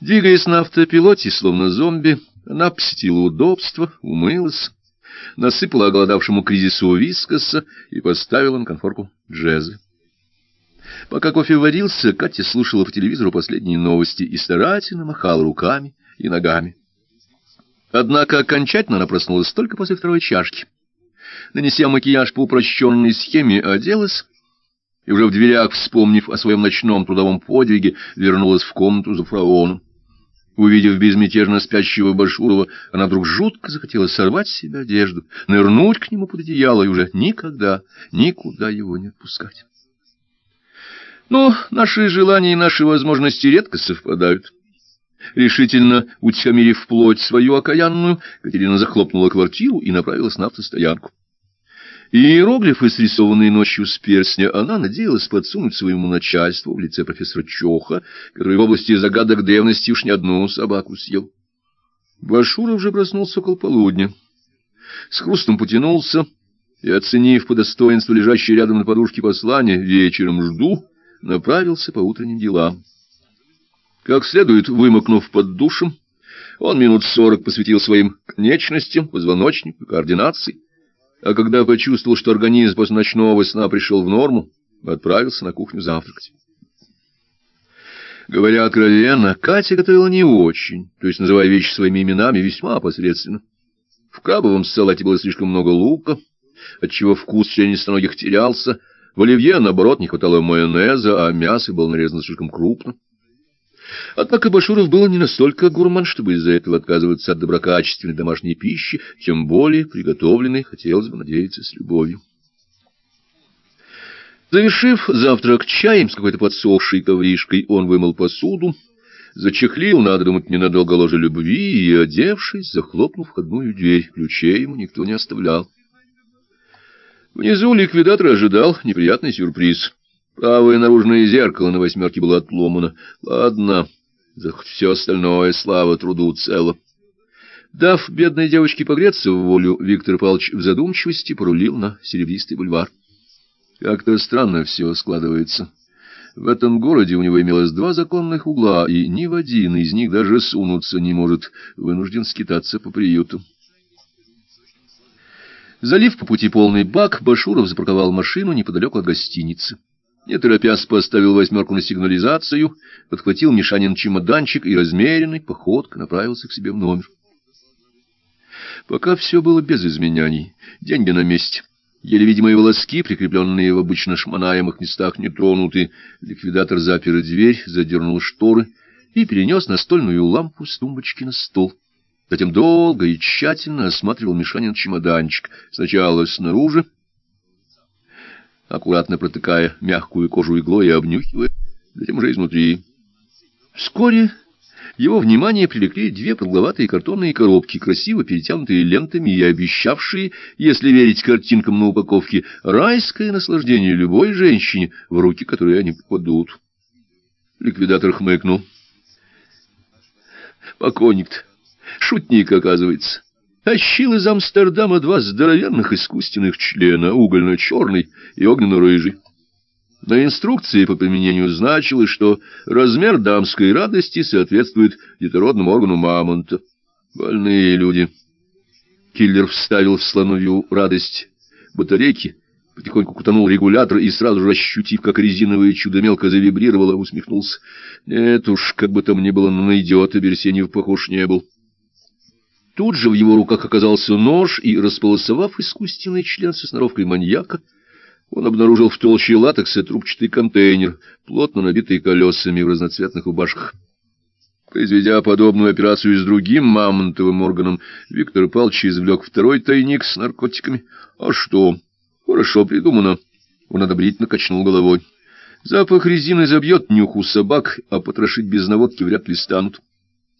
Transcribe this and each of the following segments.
Двигаясь на автопилоте, словно зомби, она посетила удобство, умылась, насыпала оголодавшему кризису вискоса и поставила на конфорку джезы. Пока кофе варился, Катя слушала по телевизору последние новости и старательно махала руками и ногами. Однако окончательно она проснулась только после второй чашки. Нанеся макияж по упрощенной схеме, оделась и уже в дверях, вспомнив о своем ночном трудовом подвиге, вернулась в комнату за фараоном. Увидев безмятежно спящего Башурова, она вдруг жутко захотела сорвать с себя одежду, нырнуть к нему под одеяло и уже никогда, никуда его не отпускать. Но наши желания и наши возможности редко совпадают. Решительно утихомирив плоть свою окаянную, Катерина захлопнула квартиру и направилась на автостоянку. Иероглифы, срисованные ночью с перстня, она надеялась подсунуть своему начальству в лице профессора Чоха, который в области загадок древности уж не одну собаку съел. Башуров же проснулся около полудня. С хрустом потянулся и, оценив по достоинству лежащее рядом на подушке послание «Вечером жду», направился по утренним делам. Как следует, вымокнув под душем, он минут сорок посвятил своим конечностям, позвоночнику, координации, а когда почувствовал, что организм после ночного сна пришел в норму, отправился на кухню завтракать. Говоря откровенно, Катя готовила не очень, то есть, называя вещи своими именами, весьма посредственно. В крабовом салате было слишком много лука, отчего вкус членистоногих терялся, в оливье, наоборот, не хватало майонеза, а мясо было нарезано слишком крупно. Однако Башуров был не настолько гурман, чтобы из-за этого отказываться от доброкачественной домашней пищи, тем более приготовленной, хотелось бы надеяться, с любовью. Завершив завтрак чаем с какой-то подсохшей ковришкой, он вымыл посуду, зачехлил, надо думать, ненадолго ложе любви, и, одевшись, захлопнув входную дверь, ключей ему никто не оставлял. Внизу ликвидатор ожидал неприятный сюрприз — Правое наружное зеркало на восьмерке было отломано. Ладно, за все остальное слава труду цело. Дав бедной девочке погреться в волю, Виктор Павлович в задумчивости порулил на серебристый бульвар. Как-то странно все складывается. В этом городе у него имелось два законных угла, и ни в один из них даже сунуться не может, вынужден скитаться по приюту. Залив по пути полный бак, Башуров запарковал машину неподалеку от гостиницы. Не торопясь поставил восьмерку на сигнализацию, подхватил Мишанин чемоданчик и размеренной походкой направился к себе в номер. Пока все было без изменений, деньги на месте. Еле видимые волоски, прикрепленные в обычно шмонаемых местах, не тронуты. Ликвидатор запер дверь, задернул шторы и перенес настольную лампу с тумбочки на стол. Затем долго и тщательно осматривал Мишанин чемоданчик. Сначала снаружи, аккуратно протыкая мягкую кожу иглой и обнюхивая, затем уже изнутри. Вскоре его внимание привлекли две продолговатые картонные коробки, красиво перетянутые лентами и обещавшие, если верить картинкам на упаковке, райское наслаждение любой женщине, в руки которой они попадут. Ликвидатор хмыкнул. Покойник-то, шутник, оказывается. Тащил из Амстердама два здоровенных искусственных члена, угольно-черный и огненно-рыжий. На инструкции по применению значилось, что размер дамской радости соответствует детородному органу мамонта. Больные люди. Киллер вставил в слоновью радость батарейки, потихоньку кутанул регулятор и, сразу же ощутив, как резиновое чудо мелко завибрировало, усмехнулся. Нет уж, как бы там ни было, но на идиота Берсенев похож не был. Тут же в его руках оказался нож, и, располосовав искусственный член со сноровкой маньяка, он обнаружил в толще латекса трубчатый контейнер, плотно набитый колесами в разноцветных рубашках. Произведя подобную операцию с другим мамонтовым органом, Виктор Павлович извлек второй тайник с наркотиками. А что? Хорошо придумано. Он одобрительно качнул головой. Запах резины забьет нюху собак, а потрошить без наводки вряд ли станут.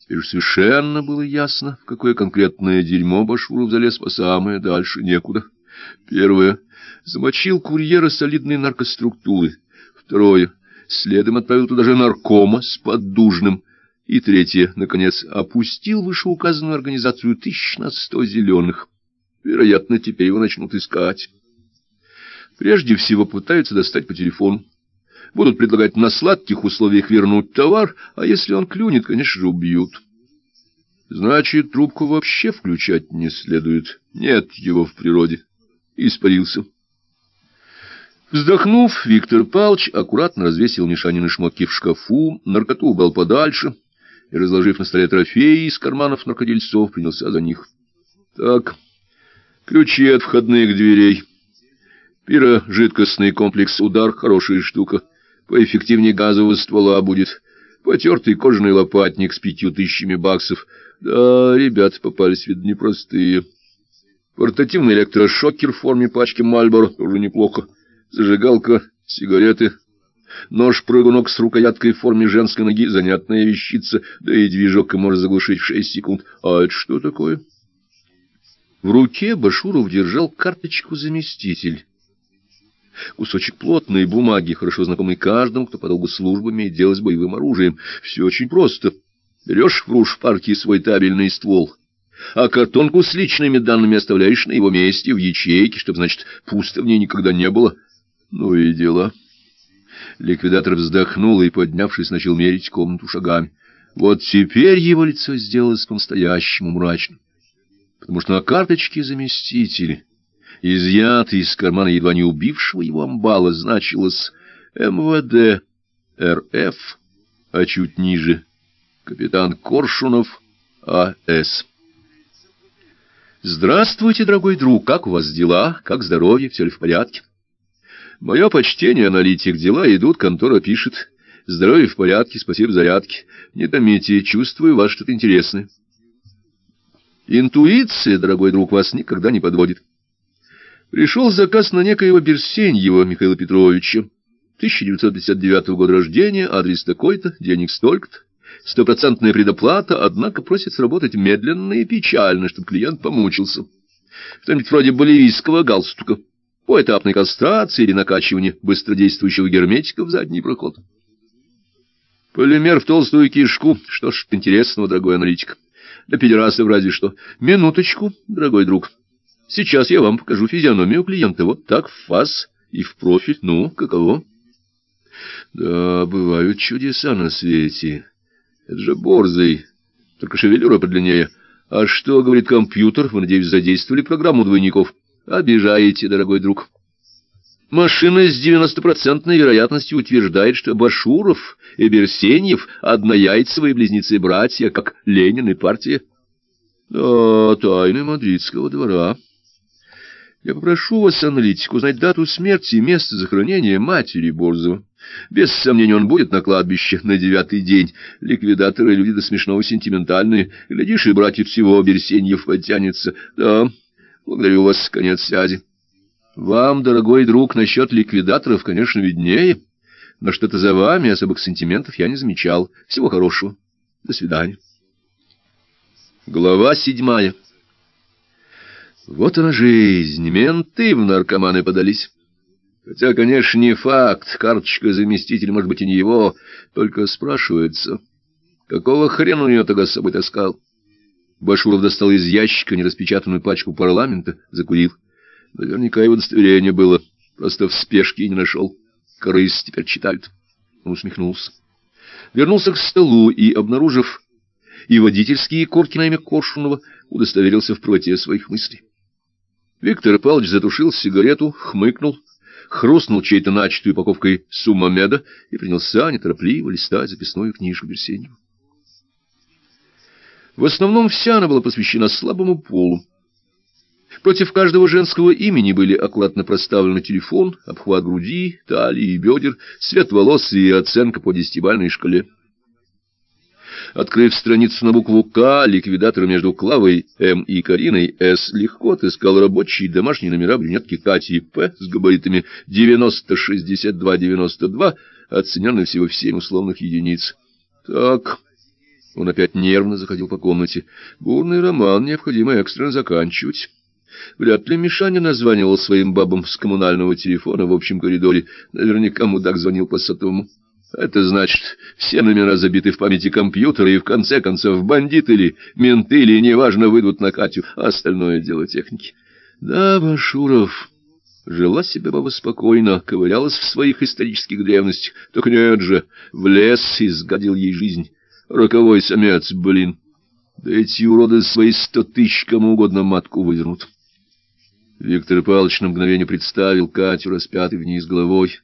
Теперь уж совершенно было ясно, в какое конкретное дерьмо Башуров залез по самое дальше некуда. Первое. Замочил курьера солидной наркоструктуры. Второе. Следом отправил туда же наркома с поддужным. И третье. Наконец, опустил вышеуказанную организацию тысяч на сто зеленых. Вероятно, теперь его начнут искать. Прежде всего пытаются достать по телефону. Будут предлагать на сладких условиях вернуть товар, а если он клюнет, конечно же, убьют. Значит, трубку вообще включать не следует. Нет его в природе. Испарился. Вздохнув, Виктор Павлович аккуратно развесил Мишанины шмотки в шкафу, наркоту убрал подальше и, разложив на столе трофеи из карманов наркодельцов, принялся за них. Так, ключи от входных дверей. Пирожидкостный комплекс «Удар» — хорошая штука поэффективнее газового ствола будет. Потертый кожаный лопатник с пятью тысячами баксов. Да, ребята попались, видно, непростые. Портативный электрошокер в форме пачки Мальборо тоже неплохо. Зажигалка, сигареты, нож-прыгунок с рукояткой в форме женской ноги, занятная вещица, да и движок может заглушить в шесть секунд. А это что такое? В руке Башуров держал карточку-заместитель. Кусочек плотной бумаги, хорошо знакомый каждому, кто по долгу службы имеет дело с боевым оружием. Все очень просто. Берешь в руш партии свой табельный ствол, а картонку с личными данными оставляешь на его месте, в ячейке, чтобы, значит, пусто в ней никогда не было. Ну и дела. Ликвидатор вздохнул и, поднявшись, начал мерить комнату шагами. Вот теперь его лицо сделалось по-настоящему мрачным, потому что на карточке заместитель изъятый из кармана едва не убившего его амбала, значилось МВД РФ, а чуть ниже капитан Коршунов А.С. Здравствуйте, дорогой друг, как у вас дела, как здоровье, все ли в порядке? Мое почтение, аналитик, дела идут, контора пишет. Здоровье в порядке, спасибо зарядке. Не томите, чувствую вас что-то интересное. Интуиция, дорогой друг, вас никогда не подводит. Пришел заказ на некоего Берсеньева Михаила Петровича. 1959 года рождения, адрес такой-то, денег столько-то. Стопроцентная предоплата, однако просит сработать медленно и печально, чтобы клиент помучился. Что-нибудь вроде боливийского галстука, поэтапной кастрации или накачивания быстродействующего герметика в задний проход. Полимер в толстую кишку. Что ж, интересного, дорогой аналитик. Для педерасов разве что. Минуточку, дорогой друг. Сейчас я вам покажу физиономию клиента. Вот так, в фас и в профиль. Ну, каково? Да, бывают чудеса на свете. Это же борзый, только шевелюра подлиннее. А что, говорит компьютер, вы, надеюсь, задействовали программу двойников? Обижаете, дорогой друг. Машина с девяностопроцентной вероятностью утверждает, что Башуров и Берсеньев — однояйцевые близнецы-братья, как Ленин и партия. Да, тайны мадридского двора. Я попрошу вас, аналитик, узнать дату смерти и место захоронения матери Борзова. Без сомнения, он будет на кладбище на девятый день. Ликвидаторы — люди до смешного сентиментальные. Глядишь, и братьев всего Берсеньев подтянется. Да, благодарю вас, конец связи. Вам, дорогой друг, насчет ликвидаторов, конечно, виднее. Но что-то за вами особых сантиментов я не замечал. Всего хорошего. До свидания. Глава седьмая. Вот она жизнь, менты в наркоманы подались. Хотя, конечно, не факт, карточка заместитель, может быть, и не его, только спрашивается, какого хрена у нее тогда с собой таскал? Башуров достал из ящика нераспечатанную пачку парламента, закурил. Наверняка его удостоверение было, просто в спешке не нашел. Корыс теперь читают. Он усмехнулся. Вернулся к столу и, обнаружив и водительские корки на имя Коршунова, удостоверился в правоте своих мыслей. Виктор Павлович затушил сигарету, хмыкнул, хрустнул чьей-то начатой упаковкой суммамеда и принялся неторопливо листать записную книжку Берсенева. В основном вся она была посвящена слабому полу. Против каждого женского имени были аккуратно проставлены телефон, обхват груди, талии и бедер, цвет волос и оценка по десятибальной шкале. Открыв страницу на букву «К», ликвидатор между Клавой М и Кариной С легко отыскал рабочие домашние номера брюнетки Кати П с габаритами 90-62-92, оцененные всего в семь условных единиц. Так, он опять нервно заходил по комнате. Бурный роман необходимо экстренно заканчивать. Вряд ли Мишаня названивал своим бабам с коммунального телефона в общем коридоре. Наверняка мудак звонил по сотовому. Это значит, все номера забиты в памяти компьютера, и в конце концов бандиты или менты или неважно выйдут на Катю, а остальное дело техники. Да, Башуров, Жила себе баба спокойно, ковырялась в своих исторических древностях. Так нет же, в лес изгадил ей жизнь. Роковой самец, блин. Да эти уроды свои сто тысяч кому угодно матку вывернут. Виктор Павлович на мгновение представил Катю, распятой вниз головой,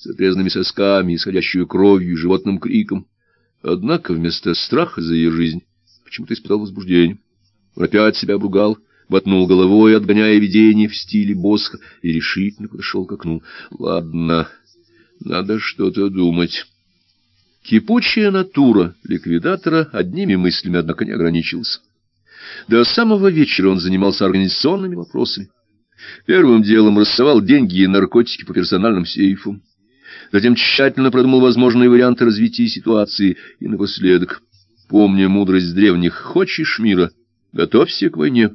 с отрезанными сосками, исходящую кровью и животным криком. Однако вместо страха за ее жизнь почему-то испытал возбуждение. Он опять себя обругал, ботнул головой, отгоняя видение в стиле Босха, и решительно подошел к окну. Ладно, надо что-то думать. Кипучая натура ликвидатора одними мыслями, однако, не ограничилась. До самого вечера он занимался организационными вопросами. Первым делом рассовал деньги и наркотики по персональным сейфам. Затем тщательно продумал возможные варианты развития ситуации. И напоследок, помня мудрость древних «хочешь мира, готовься к войне»,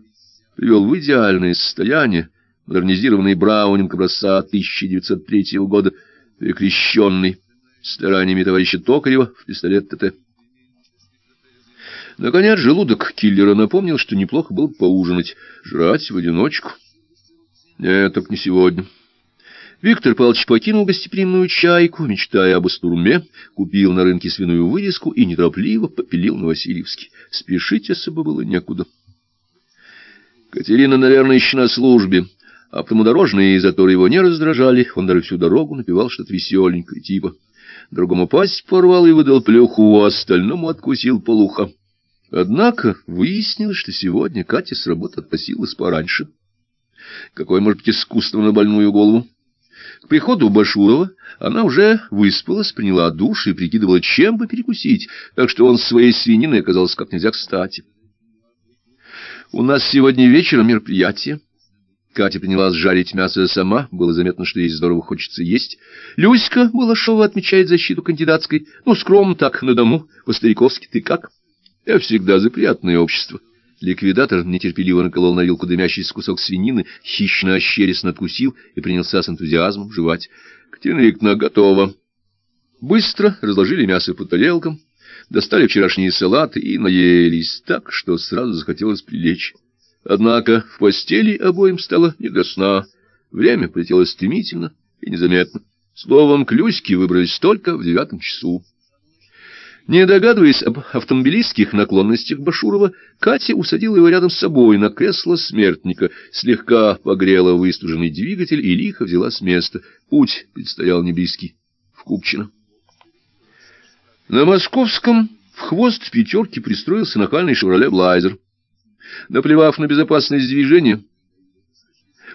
привел в идеальное состояние модернизированный Браунинг образца 1903 года, перекрещенный стараниями товарища Токарева в пистолет ТТ. Наконец, желудок киллера напомнил, что неплохо было поужинать, жрать в одиночку. Нет, только не сегодня. Виктор Павлович покинул гостеприимную чайку, мечтая об Астурме, купил на рынке свиную вырезку и неторопливо попилил на Васильевске. Спешить особо было некуда. Катерина, наверное, еще на службе, а потому дорожные заторы его не раздражали, он даже всю дорогу напевал что-то веселенькое, типа другому пасть порвал и выдал плюху, а остальному откусил полуха. Однако выяснилось, что сегодня Катя с работы отпросилась пораньше. Какой может быть искусство на больную голову? К приходу Башурова она уже выспалась, приняла душ и прикидывала, чем бы перекусить, так что он своей свининой оказался как нельзя кстати. «У нас сегодня вечером мероприятие», Катя принялась жарить мясо сама, было заметно, что ей здорово хочется есть. Люська Балашова отмечает защиту кандидатской. Ну, скромно так, на дому, по-стариковски. Ты как? Я всегда за приятное общество. Ликвидатор нетерпеливо наколол на вилку дымящийся кусок свинины, хищно ощерясь надкусил и принялся с энтузиазмом жевать. Катерина Викторовна готова. Быстро разложили мясо по тарелкам, достали вчерашние салаты и наелись так, что сразу захотелось прилечь. Однако в постели обоим стало не до сна. Время полетело стремительно и незаметно. Словом, клюськи выбрались только в девятом часу. Не догадываясь об автомобилистских наклонностях Башурова, Катя усадила его рядом с собой на кресло смертника, слегка погрела выстуженный двигатель и лихо взяла с места. Путь предстоял неблизкий, в Купчино. На московском в хвост пятерки пристроился нахальный «Шевроле Блайзер». Наплевав на безопасность движения,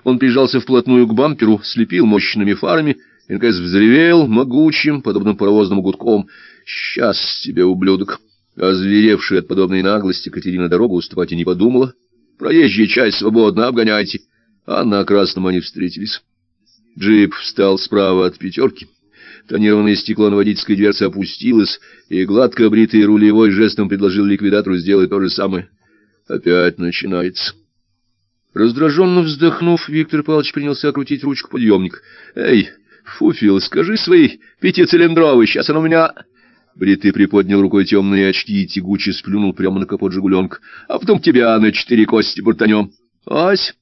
он прижался вплотную к бамперу, слепил мощными фарами и, наконец, взревел могучим, подобным паровозным гудком. «Сейчас тебе, ублюдок!» Озверевшая от подобной наглости, Катерина дорогу уступать и не подумала. «Проезжая часть свободно, обгоняйте!» А на красном они встретились. Джип встал справа от пятерки. Тонированное стекло на водительской дверце опустилось, и гладко обритый рулевой жестом предложил ликвидатору сделать то же самое. Опять начинается. Раздраженно вздохнув, Виктор Павлович принялся крутить ручку подъемник. «Эй, Фуфил, скажи своей пятицилиндровый, сейчас он у меня...» Бритый приподнял рукой темные очки и тягуче сплюнул прямо на капот «Жигуленка». «А потом тебя на четыре кости буртанем». «Ась!»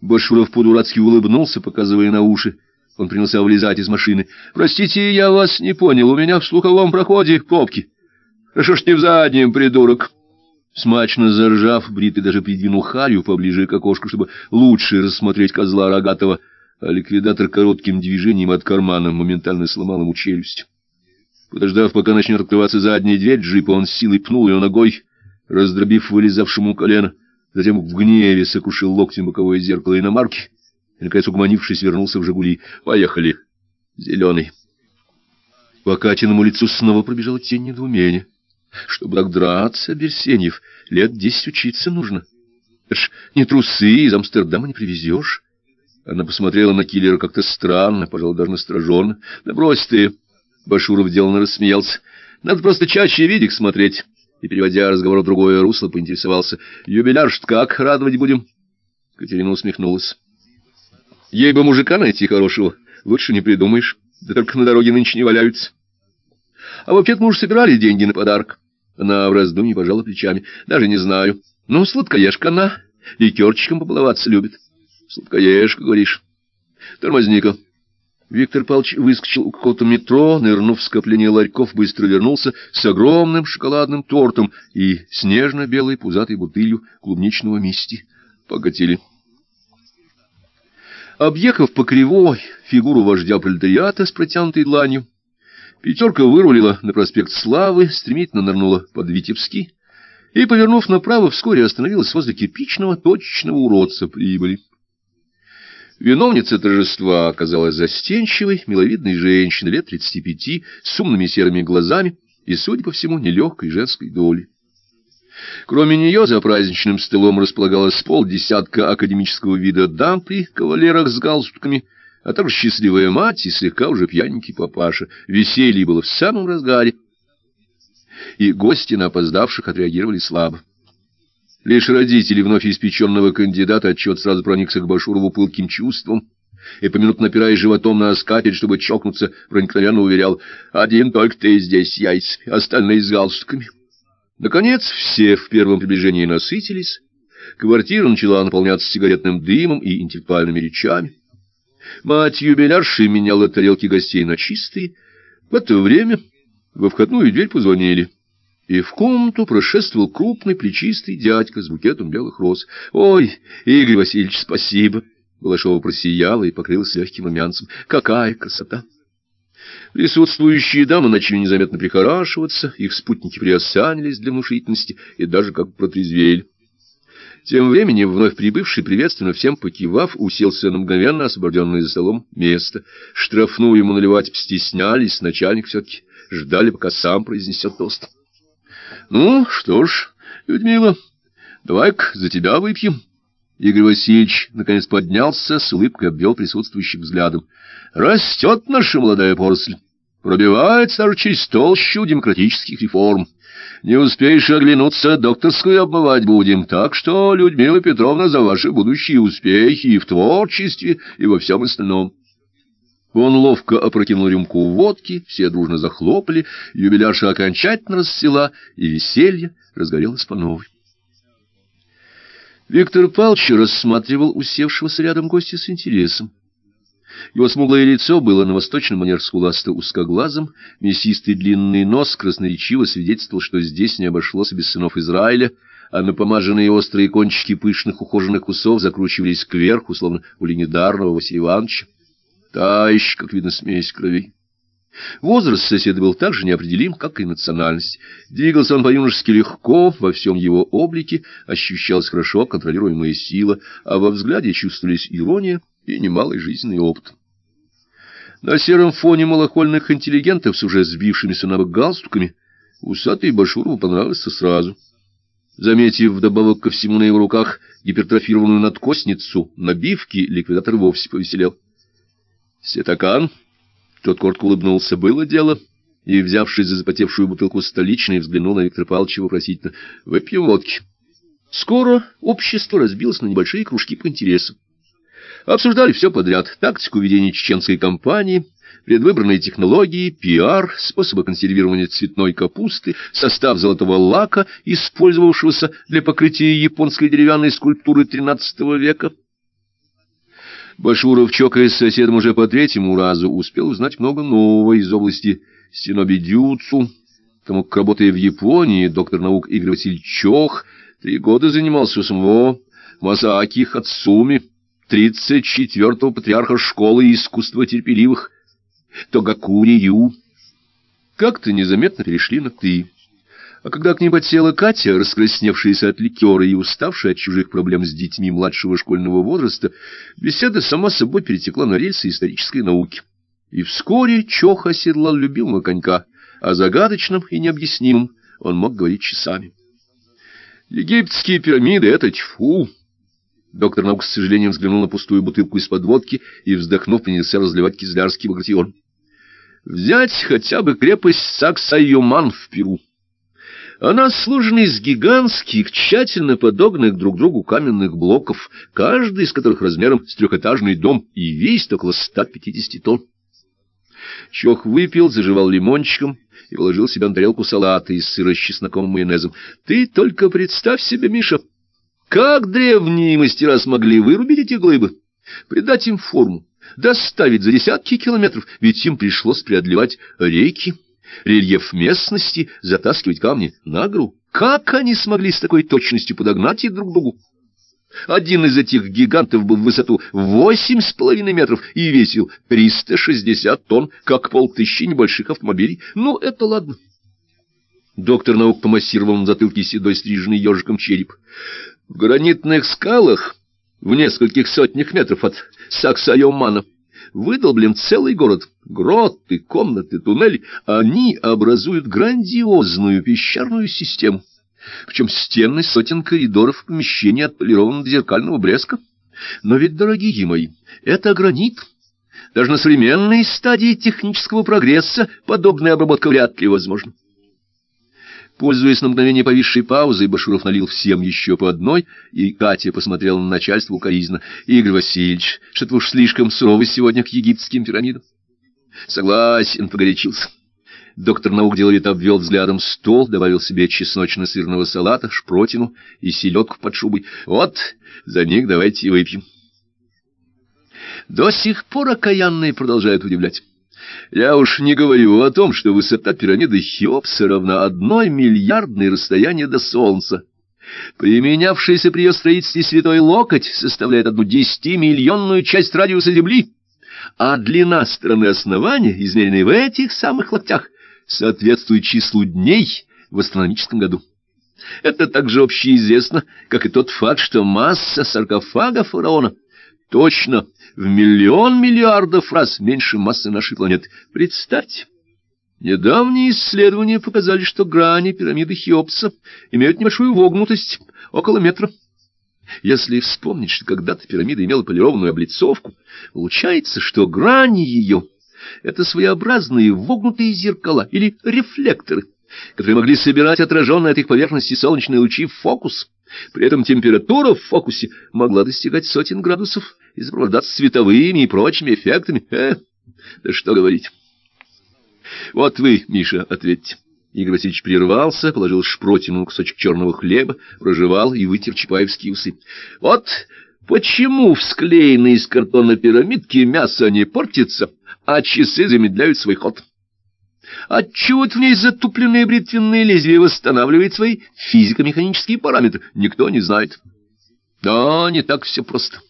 Башуров по-дурацки улыбнулся, показывая на уши. Он принялся вылезать из машины. «Простите, я вас не понял, у меня в слуховом проходе пробки». «Хорошо ж не в заднем, придурок». Смачно заржав, Бритый даже придвинул Харю поближе к окошку, чтобы лучше рассмотреть козла рогатого, а ликвидатор коротким движением от кармана моментально сломал ему челюсть. Подождав, пока начнет открываться задняя дверь джипа, он силой пнул ее ногой, раздробив вылезавшему колено, затем в гневе сокрушил локтем боковое зеркало иномарки и, наконец, угомонившись, вернулся в «Жигули». «Поехали!» «Зеленый!» По Катиному лицу снова пробежала тень недоумения. Чтобы так драться, Берсеньев, лет десять учиться нужно. Это ж не трусы из Амстердама не привезешь. Она посмотрела на киллера как-то странно, пожалуй, даже настороженно. Да брось ты. Башуров деланно рассмеялся. Надо просто чаще видик смотреть. И, переводя разговор в другое русло, поинтересовался. Юбиляр как, радовать будем? Катерина усмехнулась. Ей бы мужика найти хорошего, лучше не придумаешь. Да только на дороге нынче не валяются. А вообще-то мы уж собирали деньги на подарок. Она в раздумье пожала плечами. Даже не знаю. Ну, сладкоежка она. Ликерчиком побаловаться любит. Сладкоежка, говоришь. Тормозни-ка. Виктор Павлович выскочил у какого-то метро, нырнув в скопление ларьков, быстро вернулся с огромным шоколадным тортом и снежно-белой пузатой бутылью клубничного мисти. Покатили. Объехав по кривой фигуру вождя пролетариата с протянутой дланью, пятерка вырулила на проспект Славы, стремительно нырнула под Витебский и, повернув направо, вскоре остановилась возле кирпичного точечного уродца прибыли. Виновница торжества оказалась застенчивой, миловидной женщиной лет тридцати пяти, с умными серыми глазами и, судя по всему, нелегкой женской доли. Кроме нее за праздничным столом располагалось полдесятка академического вида дам при кавалерах с галстуками, а также счастливая мать и слегка уже пьяненький папаша. Веселье было в самом разгаре, и гости на опоздавших отреагировали слабо. Лишь родители вновь испеченного кандидата отчет сразу проникся к Башурову пылким чувством и, поминутно напирая животом на скатерть, чтобы чокнуться, проникновенно уверял, «Один только ты здесь, яйц, остальные с галстуками». Наконец все в первом приближении насытились, квартира начала наполняться сигаретным дымом и интеллектуальными речами. Мать юбилярши меняла тарелки гостей на чистые. В это время во входную дверь позвонили и в комнату прошествовал крупный плечистый дядька с букетом белых роз. — Ой, Игорь Васильевич, спасибо! Балашова просияла и покрылась легким румянцем. — Какая красота! Присутствующие дамы начали незаметно прихорашиваться, их спутники приосанились для внушительности и даже как протрезвели. Тем временем вновь прибывший, приветственно всем покивав, уселся на мгновенно освобожденное за столом место. Штрафную ему наливать стеснялись, начальник все-таки ждали, пока сам произнесет тост. — Ну, что ж, Людмила, давай-ка за тебя выпьем. Игорь Васильевич наконец поднялся, с улыбкой обвел присутствующих взглядом. — Растет наша молодая поросль, пробивается даже через толщу демократических реформ. Не успеешь оглянуться, докторскую обмывать будем. Так что, Людмила Петровна, за ваши будущие успехи и в творчестве, и во всем остальном. Он ловко опрокинул рюмку водки, все дружно захлопали, юбилярша окончательно рассела, и веселье разгорелось по новой. Виктор Павлович рассматривал усевшегося рядом гостя с интересом. Его смуглое лицо было на восточном манер скуласто узкоглазым, мясистый длинный нос красноречиво свидетельствовал, что здесь не обошлось без сынов Израиля, а напомаженные острые кончики пышных ухоженных усов закручивались кверху, словно у легендарного Василия Ивановича. Та еще, как видно, смесь крови. Возраст соседа был так же неопределим, как и национальность. Двигался он по-юношески легко, во всем его облике ощущалась хорошо контролируемая сила, а во взгляде чувствовались ирония и немалый жизненный опыт. На сером фоне малохольных интеллигентов с уже сбившимися на бок галстуками усатый Башурову понравился сразу. Заметив вдобавок ко всему на его руках гипертрофированную надкосницу, набивки, ликвидатор вовсе повеселел. Сетакан. Тот коротко улыбнулся. Было дело. И, взявшись за запотевшую бутылку столичной, взглянул на Виктора Павловича вопросительно. Выпьем водки. Скоро общество разбилось на небольшие кружки по интересам. Обсуждали все подряд. Тактику ведения чеченской кампании, предвыборные технологии, пиар, способы консервирования цветной капусты, состав золотого лака, использовавшегося для покрытия японской деревянной скульптуры XIII века, Башуров, чокаясь с соседом уже по третьему разу, успел узнать много нового из области синобидюцу, тому как, работая в Японии, доктор наук Игорь Васильевич Чох три года занимался у самого Масааки Хацуми, тридцать четвертого патриарха школы искусства терпеливых, Тогакури Ю. Как-то незаметно перешли на «ты». А когда к ним подсела Катя, раскрасневшаяся от ликера и уставшая от чужих проблем с детьми младшего школьного возраста, беседа сама собой перетекла на рельсы исторической науки. И вскоре Чох оседлал любимого конька, о загадочном и необъяснимом он мог говорить часами. «Египетские пирамиды — это тьфу!» Доктор наук с сожалением взглянул на пустую бутылку из-под водки и, вздохнув, принялся разливать кизлярский багратион. «Взять хотя бы крепость Саксайоман в Перу. Она сложена из гигантских, тщательно подогнанных друг другу каменных блоков, каждый из которых размером с трехэтажный дом и весит около 150 тонн. Чох выпил, заживал лимончиком и положил себе на тарелку салата из сыра с чесноком и майонезом. Ты только представь себе, Миша, как древние мастера смогли вырубить эти глыбы, придать им форму, доставить за десятки километров, ведь им пришлось преодолевать реки, рельеф местности, затаскивать камни на гору. Как они смогли с такой точностью подогнать их друг к другу? Один из этих гигантов был в высоту восемь с половиной метров и весил триста шестьдесят тонн, как полтысячи небольших автомобилей. Ну, это ладно. Доктор наук помассировал на затылке седой стриженный ежиком череп. В гранитных скалах в нескольких сотнях метров от Саксайомана выдолблен целый город. Гроты, комнаты, туннели. Они образуют грандиозную пещерную систему. Причем стены сотен коридоров помещений отполированы до зеркального блеска. Но ведь, дорогие мои, это гранит. Даже на современной стадии технического прогресса подобная обработка вряд ли возможна. Пользуясь на мгновение повисшей паузой, Башуров налил всем еще по одной, и Катя посмотрела на начальство укоризненно. — Игорь Васильевич, что-то уж слишком суровый сегодня к египетским пирамидам. — Согласен, погорячился. Доктор наук деловито обвел взглядом стол, добавил себе чесночно-сырного салата, шпротину и селедку под шубой. — Вот, за них давайте выпьем. До сих пор окаянные продолжают удивлять. Я уж не говорю о том, что высота пирамиды Хеопса равна одной миллиардной расстоянию до Солнца. Применявшийся при ее строительстве святой локоть составляет одну десятимиллионную часть радиуса Земли, а длина стороны основания, измеренная в этих самых локтях, соответствует числу дней в астрономическом году. Это также общеизвестно, как и тот факт, что масса саркофага фараона точно в миллион миллиардов раз меньше массы нашей планеты. Представьте, недавние исследования показали, что грани пирамиды Хеопса имеют небольшую вогнутость, около метра. Если вспомнить, что когда-то пирамида имела полированную облицовку, получается, что грани ее — это своеобразные вогнутые зеркала или рефлекторы, которые могли собирать отраженные от их поверхности солнечные лучи в фокус. При этом температура в фокусе могла достигать сотен градусов и сопровождаться световыми и прочими эффектами. Э, да что говорить. Вот вы, Миша, ответьте. Игорь Васильевич прервался, положил шпротину кусочек черного хлеба, прожевал и вытер чапаевские усы. Вот почему в склеенной из картона пирамидки мясо не портится, а часы замедляют свой ход? Отчего в ней затупленные бритвенные лезвия восстанавливает свои физико-механические параметры? Никто не знает. Да, не так все просто.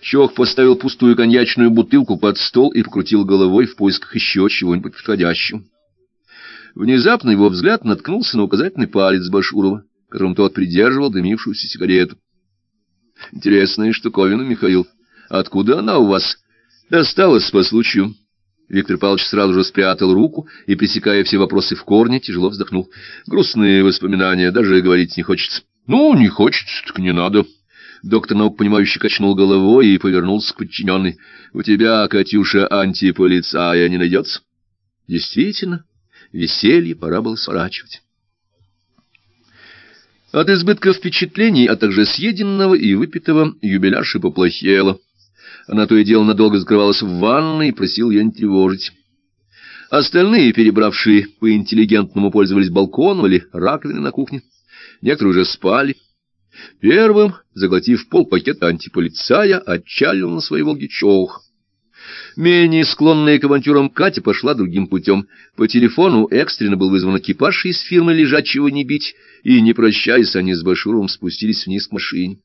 Чох поставил пустую коньячную бутылку под стол и покрутил головой в поисках еще чего-нибудь подходящего. Внезапно его взгляд наткнулся на указательный палец Башурова, которым тот придерживал дымившуюся сигарету. — Интересная штуковина, Михаил. Откуда она у вас? — Досталась по случаю. Виктор Павлович сразу же спрятал руку и, пресекая все вопросы в корне, тяжело вздохнул. Грустные воспоминания, даже говорить не хочется. — Ну, не хочется, так не надо. Доктор наук, понимающе качнул головой и повернулся к подчиненной. — У тебя, Катюша, антиполицая не найдется? Действительно, веселье пора было сворачивать. От избытка впечатлений, а также съеденного и выпитого, юбилярша поплохела. Она то и дело надолго закрывалась в ванной и просил ее не тревожить. Остальные, перебравшие по-интеллигентному, пользовались балконом или раковиной на кухне. Некоторые уже спали. Первым, заглотив полпакета антиполицая, отчалил на своей Волге чох. Менее склонная к авантюрам Катя пошла другим путем. По телефону экстренно был вызван экипаж из фирмы «Лежачего не бить», и, не прощаясь, они с Башуровым спустились вниз к машине.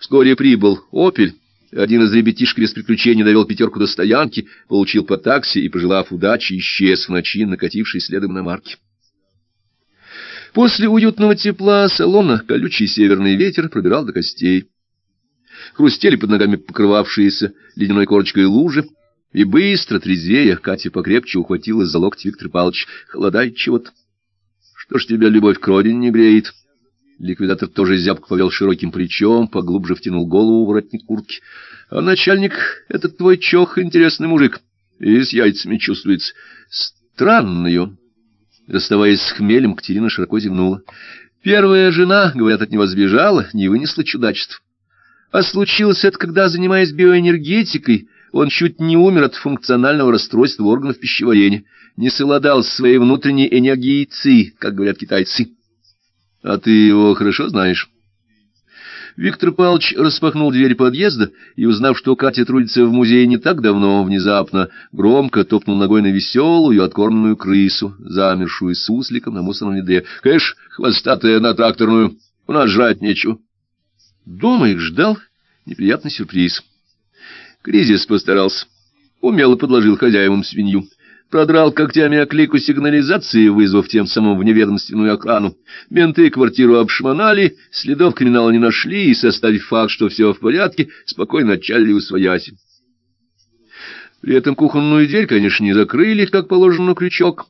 Вскоре прибыл «Опель». Один из ребятишек без приключений довел пятерку до стоянки, получил по такси и, пожелав удачи, исчез в ночи, накативший следом на марке. После уютного тепла салона колючий северный ветер пробирал до костей. Хрустели под ногами покрывавшиеся ледяной корочкой лужи, и быстро, трезвея, Катя покрепче ухватилась за локти Виктор Павлович. Холодает чего-то. Что ж тебя любовь к родине не греет? Ликвидатор тоже зябко повел широким плечом, поглубже втянул голову в воротник куртки. А начальник, этот твой чох, интересный мужик, и с яйцами чувствуется. Странный он. Расставаясь с хмелем, Катерина широко зевнула. Первая жена, говорят, от него сбежала, не вынесла чудачеств. А случилось это, когда, занимаясь биоэнергетикой, он чуть не умер от функционального расстройства органов пищеварения, не совладал с своей внутренней энергией ци, как говорят китайцы. А ты его хорошо знаешь? Виктор Павлович распахнул дверь подъезда и, узнав, что Катя трудится в музее не так давно, внезапно, громко топнул ногой на веселую, откормленную крысу, замершую с усликом на мусорном ведре. «Кэш, хвостатая на тракторную, у нас жрать нечего». Дома их ждал неприятный сюрприз. Кризис постарался, умело подложил хозяевам свинью продрал когтями оклейку сигнализации, вызвав тем самым вневедомственную охрану. Менты квартиру обшмонали, следов криминала не нашли и, составив факт, что все в порядке, спокойно отчалили усвоясь. При этом кухонную дверь, конечно, не закрыли, как положено крючок.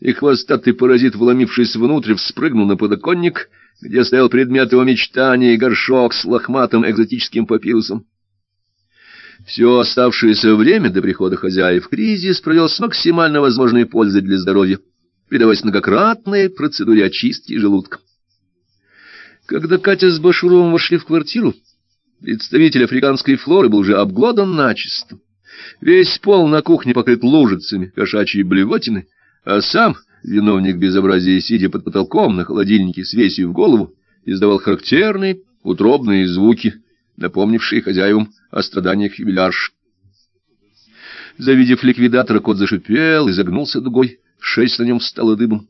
И хвостатый паразит, вломившись внутрь, вспрыгнул на подоконник, где стоял предмет его мечтания и горшок с лохматым экзотическим папирусом. Все оставшееся время до прихода хозяев кризис провел с максимально возможной пользой для здоровья, предаваясь многократной процедуре очистки желудка. Когда Катя с Башуровым вошли в квартиру, представитель африканской флоры был уже обглодан начисто. Весь пол на кухне покрыт лужицами кошачьей блевотины, а сам виновник безобразия, сидя под потолком на холодильнике, свесив голову, издавал характерные утробные звуки, напомнившие хозяевам о страданиях юбилярш. Завидев ликвидатора, кот зашипел и загнулся дугой, шесть на нем встала дыбом.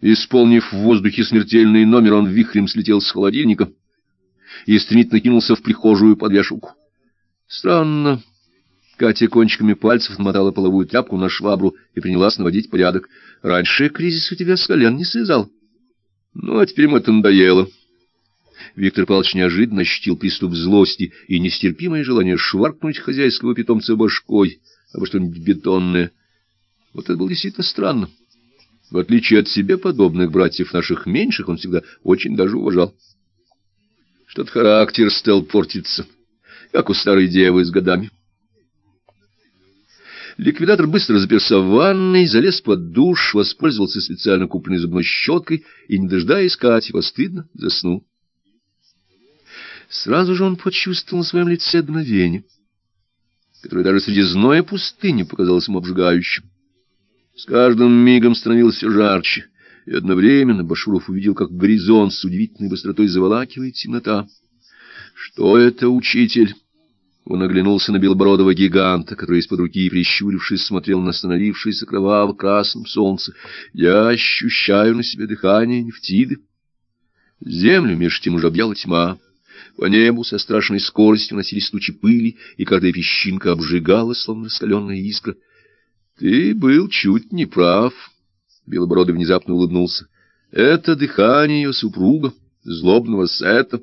Исполнив в воздухе смертельный номер, он вихрем слетел с холодильника и стремительно кинулся в прихожую под вешалку. Странно. Катя кончиками пальцев намотала половую тряпку на швабру и принялась наводить порядок. Раньше кризис у тебя с колен не связал. Ну, а теперь ему это надоело. Виктор Павлович неожиданно ощутил приступ злости и нестерпимое желание шваркнуть хозяйского питомца башкой обо что-нибудь бетонное. Вот это было действительно странно. В отличие от себе подобных братьев наших меньших, он всегда очень даже уважал. Что-то характер стал портиться, как у старой девы с годами. Ликвидатор быстро заперся в ванной, залез под душ, воспользовался специально купленной зубной щеткой и, не дожидаясь Кати, постыдно заснул. Сразу же он почувствовал на своем лице дуновение, которое даже среди зноя пустыни показалось ему обжигающим. С каждым мигом становилось все жарче, и одновременно Башуров увидел, как горизонт с удивительной быстротой заволакивает темнота. «Что это, учитель?» Он оглянулся на белобородого гиганта, который из-под руки, прищурившись, смотрел на остановившееся кроваво-красном солнце. «Я ощущаю на себе дыхание нефтиды». Землю меж тем уже объяла тьма. По небу со страшной скоростью носились тучи пыли, и каждая песчинка обжигала, словно раскаленная искра. — Ты был чуть не прав, — Белобородый внезапно улыбнулся. — Это дыхание ее супруга, злобного Сета.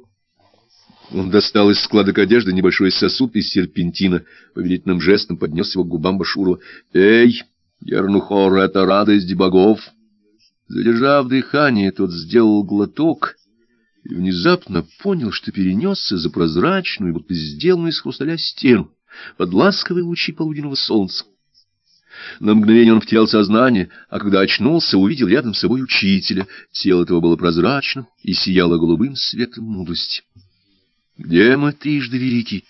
Он достал из складок одежды небольшой сосуд из серпентина, повелительным жестом поднес его к губам Башурова. — Эй, Ернухор, это радость богов! Задержав дыхание, тот сделал глоток и внезапно понял, что перенесся за прозрачную, будто сделанную из хрусталя стену, под ласковые лучи полуденного солнца. На мгновение он потерял сознание, а когда очнулся, увидел рядом с собой учителя. Тело этого было прозрачным и сияло голубым светом мудрости. «Где мы трижды великий?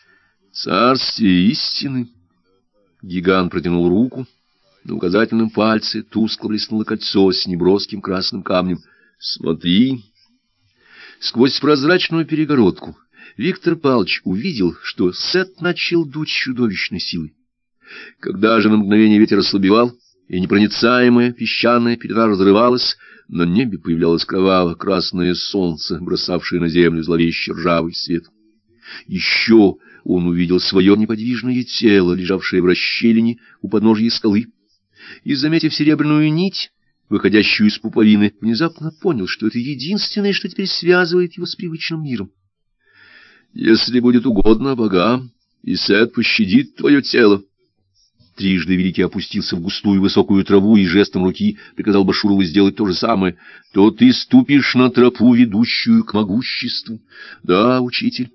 Царствие истины!» Гигант протянул руку. На указательном пальце тускло блеснуло кольцо с неброским красным камнем. «Смотри!» Сквозь прозрачную перегородку Виктор Павлович увидел, что Сет начал дуть чудовищной силой. Когда же на мгновение ветер ослабевал, и непроницаемая песчаная пелена разрывалась, на небе появлялось кроваво-красное солнце, бросавшее на землю зловещий ржавый свет. Еще он увидел свое неподвижное тело, лежавшее в расщелине у подножья скалы, и, заметив серебряную нить, выходящую из пуповины, внезапно понял, что это единственное, что теперь связывает его с привычным миром. «Если будет угодно богам, Исет пощадит твое тело». Трижды Великий опустился в густую высокую траву и жестом руки приказал Башурову сделать то же самое. «То ты ступишь на тропу, ведущую к могуществу». «Да, учитель».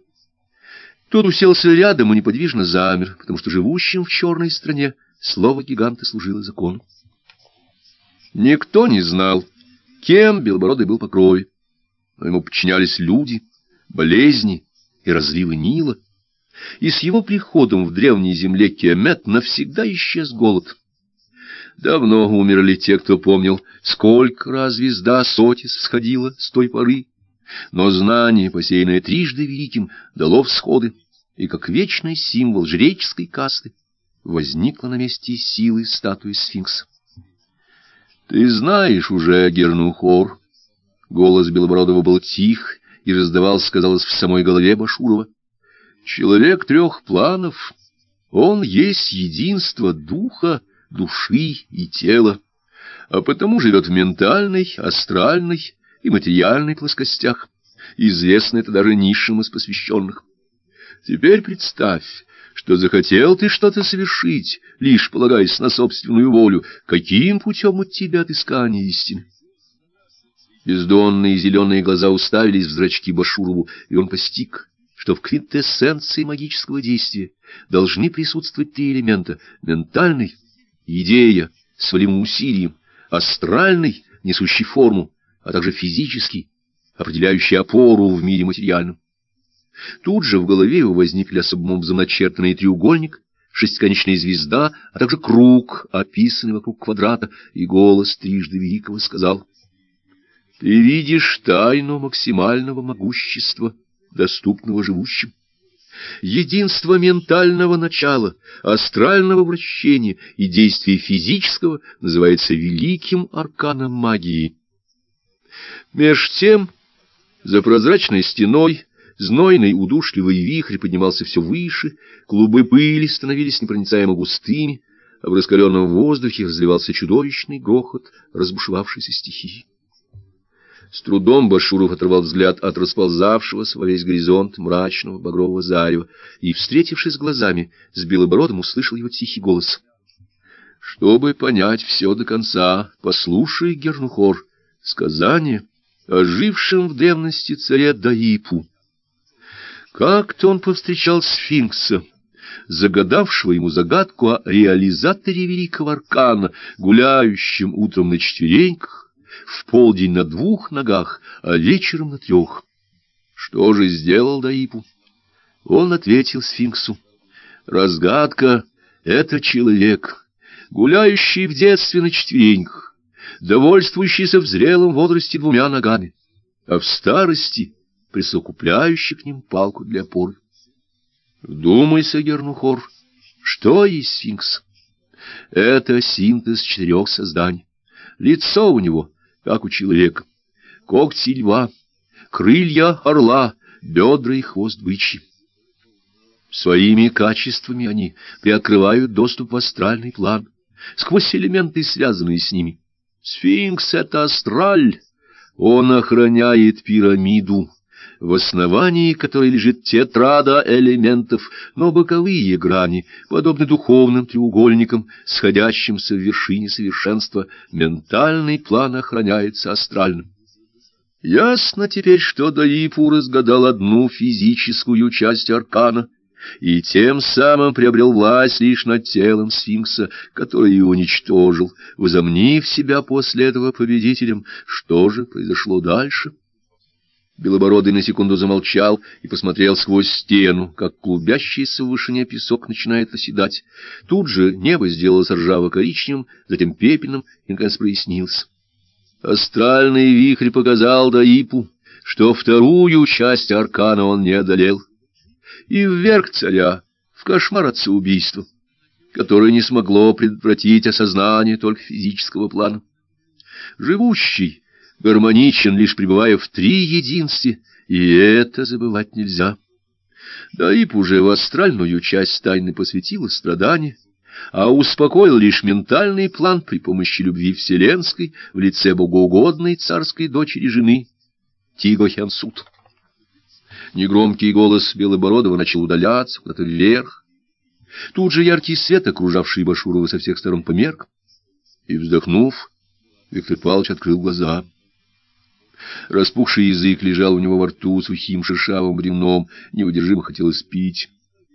Тот уселся рядом и неподвижно замер, потому что живущим в черной стране слово гиганта служило законом. Никто не знал, кем Белобородый был по крови, но ему подчинялись люди, болезни и разливы Нила, и с его приходом в древней земле Кемет навсегда исчез голод. Давно умерли те, кто помнил, сколько раз звезда Сотис сходила с той поры, Но знание, посеянное трижды великим, дало всходы, и как вечный символ жреческой касты возникла на месте силы статуи сфинкса. Ты знаешь уже, Гернухор. Голос Белобородова был тих и раздавался, казалось, в самой голове Башурова. Человек трех планов. Он есть единство духа, души и тела, а потому живет в ментальной, астральной и материальной плоскостях. Известно это даже низшим из посвященных. Теперь представь, что захотел ты что-то совершить, лишь полагаясь на собственную волю, каким путем идти тебя отыскания истины? Бездонные зеленые глаза уставились в зрачки Башурову, и он постиг, что в квинтэссенции магического действия должны присутствовать три элемента — ментальный, идея с усилием, астральный, несущий форму, а также физический, определяющий опору в мире материальном. Тут же в голове его возникли особым образом треугольник, шестиконечная звезда, а также круг, описанный вокруг квадрата, и голос трижды великого сказал, «Ты видишь тайну максимального могущества, доступного живущим. Единство ментального начала, астрального вращения и действия физического называется великим арканом магии». Меж тем, за прозрачной стеной, Знойный удушливый вихрь поднимался все выше, клубы пыли становились непроницаемо густыми, а в раскаленном воздухе разливался чудовищный грохот разбушевавшейся стихии. С трудом Башуров оторвал взгляд от расползавшегося во весь горизонт мрачного багрового зарева и, встретившись глазами, с Белобородом услышал его тихий голос. «Чтобы понять все до конца, послушай, Гернухор, сказание о жившем в древности царе Даипу». Как-то он повстречал сфинкса, загадавшего ему загадку о реализаторе великого аркана, гуляющем утром на четвереньках, в полдень на двух ногах, а вечером на трех. Что же сделал Даипу? Он ответил сфинксу. Разгадка — это человек, гуляющий в детстве на четвереньках, довольствующийся в зрелом возрасте двумя ногами, а в старости — присовокупляющий к ним палку для опоры. Вдумайся, Гернухор, что есть сфинкс? Это синтез четырех созданий. Лицо у него, как у человека, когти льва, крылья орла, бедра и хвост бычий. Своими качествами они приоткрывают доступ в астральный план, сквозь элементы, связанные с ними. Сфинкс — это астраль, он охраняет пирамиду, в основании которой лежит тетрада элементов, но боковые грани, подобны духовным треугольникам, сходящимся в вершине совершенства, ментальный план охраняется астральным. Ясно теперь, что Даипу разгадал одну физическую часть аркана, и тем самым приобрел власть лишь над телом сфинкса, который его уничтожил, возомнив себя после этого победителем. Что же произошло дальше? — Белобородый на секунду замолчал и посмотрел сквозь стену, как клубящийся в вышине песок начинает оседать. Тут же небо сделалось ржаво-коричневым, затем пепельным и, наконец, прояснился. Астральный вихрь показал Даипу, что вторую часть аркана он не одолел, и вверх царя в кошмар отца-убийства, которое не смогло предотвратить осознание только физического плана. Живущий, гармоничен, лишь пребывая в три единстве, и это забывать нельзя. Даип уже в астральную часть тайны посвятила страдания, а успокоил лишь ментальный план при помощи любви вселенской в лице богоугодной царской дочери жены Тигохянсут. Негромкий голос Белобородова начал удаляться куда-то вверх. Тут же яркий свет, окружавший Башурова со всех сторон, померк, и, вздохнув, Виктор Павлович открыл глаза. Распухший язык лежал у него во рту сухим шершавым бревном, неудержимо хотелось пить.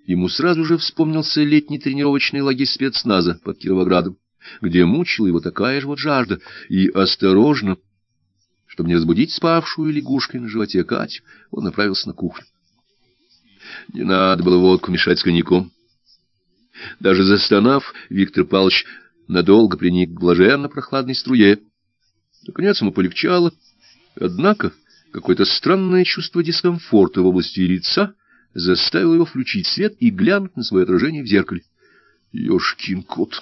Ему сразу же вспомнился летний тренировочный лагерь спецназа под Кировоградом, где мучила его такая же вот жажда, и осторожно, чтобы не разбудить спавшую лягушкой на животе Катю, он направился на кухню. Не надо было водку мешать с коньяком. Даже застонав, Виктор Павлович надолго приник к блаженно прохладной струе. Наконец ему полегчало, Однако, Какое-то странное чувство дискомфорта в области лица заставило его включить свет и глянуть на свое отражение в зеркале. Ёшкин кот!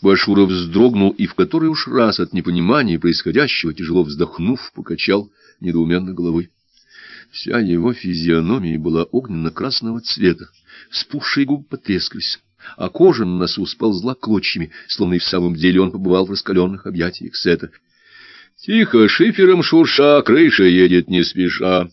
Башуров вздрогнул и в который уж раз от непонимания происходящего, тяжело вздохнув, покачал недоуменно головой. Вся его физиономия была огненно-красного цвета, вспухшие губы потрескались, а кожа на носу сползла клочьями, словно и в самом деле он побывал в раскаленных объятиях Сета. Тихо, шифером шурша, крыша едет не спеша.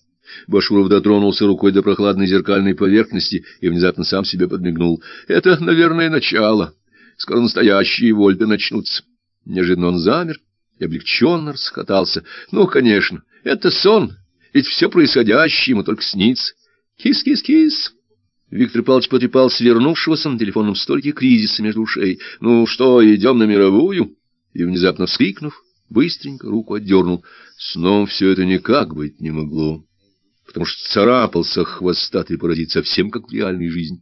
Башуров дотронулся рукой до прохладной зеркальной поверхности и внезапно сам себе подмигнул. Это, наверное, начало. Скоро настоящие вольты начнутся. Неожиданно он замер и облегченно расхотался. Ну, конечно, это сон, ведь все происходящее ему только снится. Кис-кис-кис. Виктор Павлович потрепал свернувшегося на телефонном столике кризиса между ушей. Ну что, идем на мировую? И внезапно вскрикнув, быстренько руку отдернул. Сном все это никак быть не могло, потому что царапался хвостатый паразит совсем как в реальной жизни.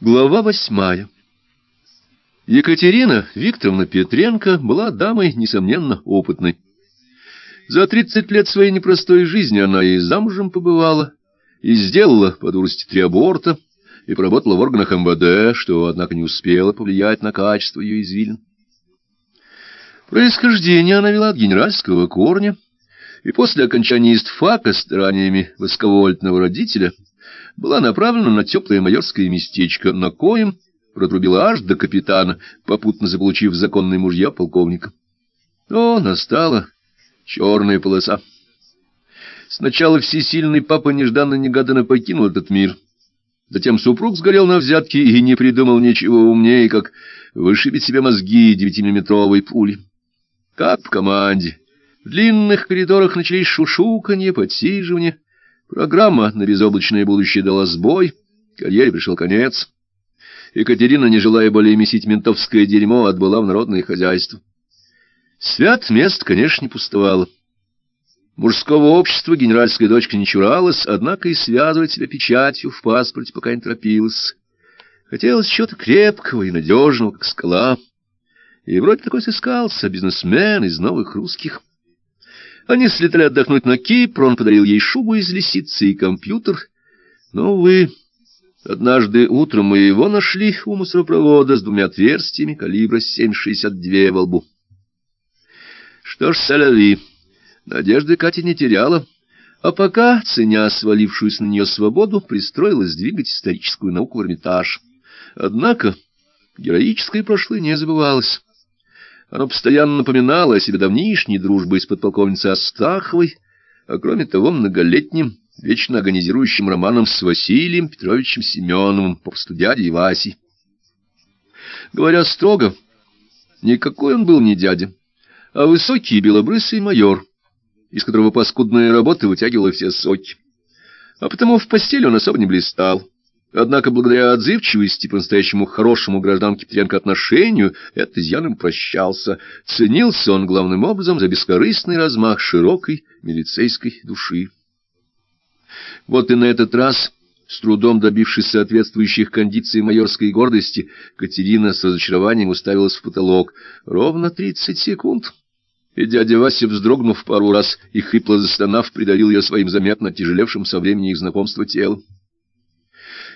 Глава восьмая Екатерина Викторовна Петренко была дамой, несомненно, опытной. За тридцать лет своей непростой жизни она и замужем побывала, и сделала по дурости три аборта, и поработала в органах МВД, что, однако, не успела повлиять на качество ее извилин. Происхождение она вела от генеральского корня, и после окончания истфака стараниями высоковольтного родителя была направлена на теплое майорское местечко, на коем протрубила аж до капитана, попутно заполучив законный мужья полковника. О, настала черная полоса. Сначала всесильный папа нежданно-негаданно покинул этот мир. Затем супруг сгорел на взятки и не придумал ничего умнее, как вышибить себе мозги девятимиллиметровой пули. Как в команде. В длинных коридорах начались шушуканье, подсиживание. Программа на безоблачное будущее дала сбой. Карьере пришел конец. Екатерина, не желая более месить ментовское дерьмо, отбыла в народное хозяйство. Свят мест, конечно, не пустовало. Мужского общества генеральская дочка не чуралась, однако и связывать себя печатью в паспорте пока не торопилась. Хотелось чего-то крепкого и надежного, как скала. И вроде такой сыскался бизнесмен из новых русских. Они слетали отдохнуть на Кипр, он подарил ей шубу из лисицы и компьютер. Но, увы, однажды утром мы его нашли у мусоропровода с двумя отверстиями калибра 7,62 во лбу. Что ж, соляви, надежды Катя не теряла. А пока, ценя свалившуюся на нее свободу, пристроилась двигать историческую науку в Эрмитаж. Однако героическое прошлое не забывалось. Оно постоянно напоминало о себе давнишней дружбой с подполковницей Астаховой, а кроме того многолетним, вечно агонизирующим романом с Василием Петровичем Семеновым, попросту дядей Васей. Говоря строго, никакой он был не дядя, а высокий белобрысый майор, из которого паскудная работа вытягивала все соки. А потому в постели он особо не блистал. Однако, благодаря отзывчивости по-настоящему хорошему гражданке Петренко отношению, этот изъян прощался. Ценился он главным образом за бескорыстный размах широкой милицейской души. Вот и на этот раз, с трудом добившись соответствующих кондиций майорской гордости, Катерина с разочарованием уставилась в потолок. Ровно тридцать секунд. И дядя Вася, вздрогнув пару раз и хрипло застонав, придавил ее своим заметно тяжелевшим со времени их знакомства телом.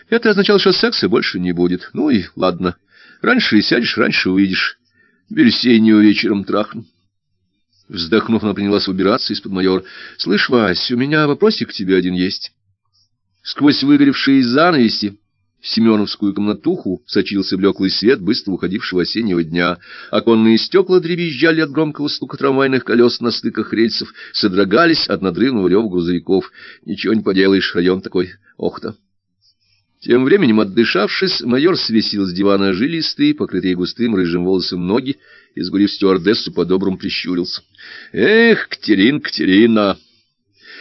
Это означало, что секса больше не будет. Ну и ладно. Раньше сядешь, раньше увидишь. Берсенью вечером трахну. Вздохнув, она принялась убираться из-под майора. — Слышь, Вась, у меня вопросик к тебе один есть. Сквозь выгоревшие занавеси в Семеновскую комнатуху сочился блеклый свет быстро уходившего осеннего дня. Оконные стекла дребезжали от громкого стука трамвайных колес на стыках рельсов, содрогались от надрывного рева грузовиков. Ничего не поделаешь, район такой, ох-то. Тем временем, отдышавшись, майор свесил с дивана жилистые, покрытые густым рыжим волосом ноги, и, сгурив стюардессу, по-доброму прищурился. — Эх, Катерин, Катерина!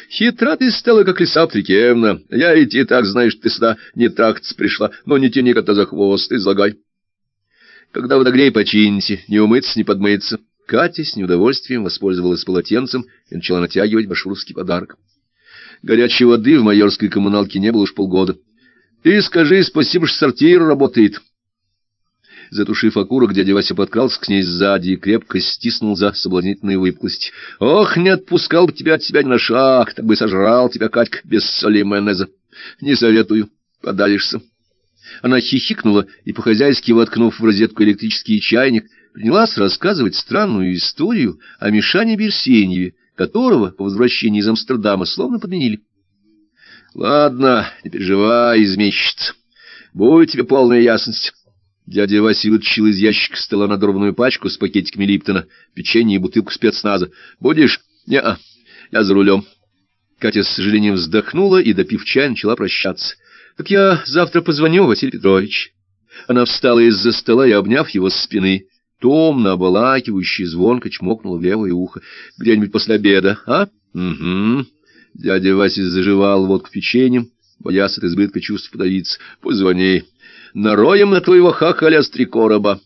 Хитра ты стала, как лиса Птрикевна. Я идти так, знаешь, ты сюда не трахаться пришла, но не тяни кота за хвост, излагай. Когда водогрей почините, не умыться, не подмыться. Катя с неудовольствием воспользовалась полотенцем и начала натягивать башуровский подарок. Горячей воды в майорской коммуналке не было уж полгода. Ты скажи спасибо, что сортир работает. Затушив окурок, дядя Вася подкрался к ней сзади и крепко стиснул за соблазнительные выпуклости. — Ох, не отпускал бы тебя от себя ни на шаг, так бы сожрал тебя, Катька, без соли и майонеза. Не советую, подалишься. Она хихикнула и, по-хозяйски воткнув в розетку электрический чайник, принялась рассказывать странную историю о Мишане Берсеньеве, которого по возвращении из Амстердама словно подменили. — Ладно, не переживай, измещется. Будет тебе полная ясность. Дядя Вася вытащил из ящика стола надорванную пачку с пакетиками Липтона, печенье и бутылку спецназа. «Будешь?» «Не-а, я за рулем». Катя с сожалением вздохнула и, допив чай, начала прощаться. «Так я завтра позвоню, Василий Петрович». Она встала из-за стола и, обняв его с спины, томно обалакивающий звонко чмокнула в левое ухо. «Где-нибудь после обеда, а?» «Угу». Дядя Вася заживал водку печеньем, боясь от избытка чувств подавиться. «Позвони» нароем на твоего хахаля с три короба.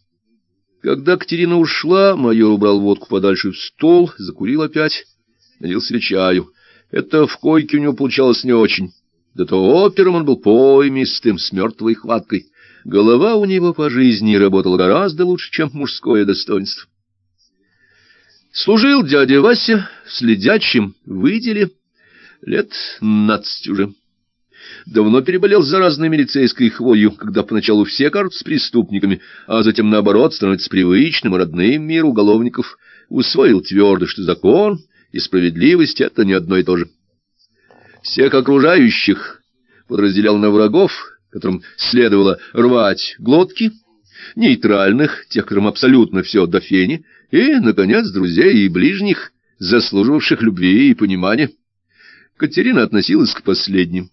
Когда Катерина ушла, майор убрал водку подальше в стол, закурил опять, налил себе чаю. Это в койке у него получалось не очень. Да то опером он был поймистым, с мертвой хваткой. Голова у него по жизни работала гораздо лучше, чем мужское достоинство. Служил дядя Вася следячим выделе лет нацать уже. Давно переболел заразной милицейской хворью, когда поначалу все кажутся преступниками, а затем, наоборот, становится привычным и родным мир уголовников. Усвоил твердо, что закон и справедливость — это не одно и то же. Всех окружающих подразделял на врагов, которым следовало рвать глотки, нейтральных, тех, которым абсолютно все до фени, и, наконец, друзей и ближних, заслуживавших любви и понимания. Катерина относилась к последним.